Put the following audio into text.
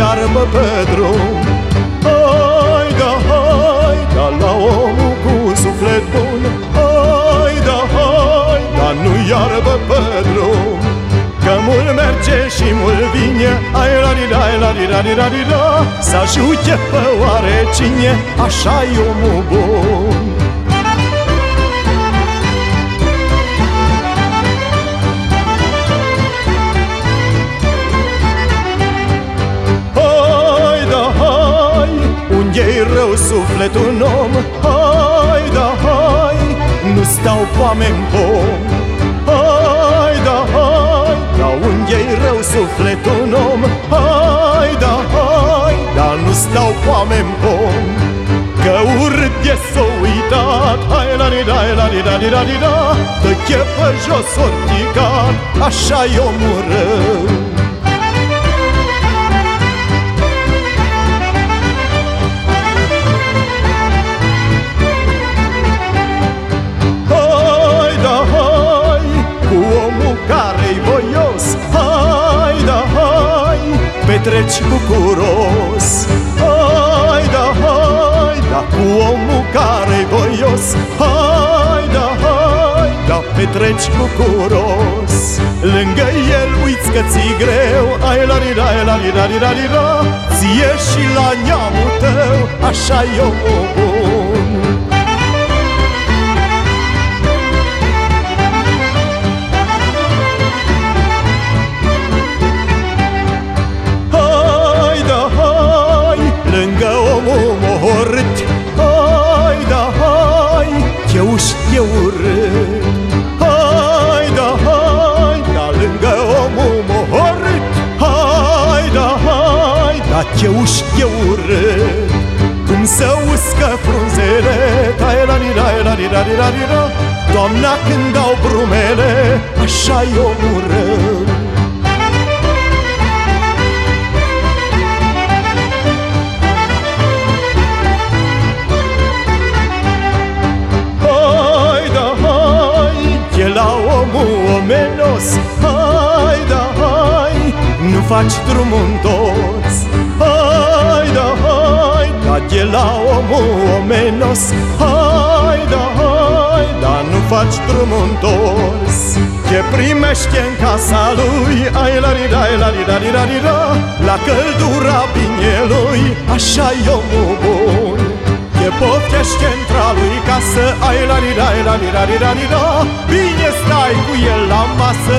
iarbă pe drum Hai da, hai da, la omul cu suflet bun. Hai da, hai da, nu iarbă pe drum Că mult merge și mult vine. Ai la di la la di la di la di la. Să ajute pe oarecine Așa e omul bun. Unde-i rău sufletul un om. Hai da hai, nu stau pe oameni bun Hai da hai, da unde-i rău sufletul un om? Hai da hai, dar nu stau pe oameni bun Că urât e s-o uitat. Hai la di da, la di da, di da, di da. Dă pe jos orticat Așa-i omul rău petreci bucuros Hai da hai, da cu omul care-i voios Hai da hai, da petreci bucuros Lângă el uiți că ți greu. Ai la di da, la di da, di da, di da Ție și la neamul tău Așa-i omul. bun hai, da eu știu urât. Cum să uscă frunzele Tai la di da la di da di da di da Doamna când dau brumele Așa-i omul rău Hai da hai, e la omul omenos. Hai da hai, nu faci drumul întors Hai da hai, da e la omul omenos. Hai da hai, da nu faci drumul întors. Ce primește în casa lui? Ai la di da, la di da, di da, di da. La căldura binelui Așa-i omul bun. E poftește întra lui ca să ai la di da, la di da, di da, di da. Bine stai cu el la masă,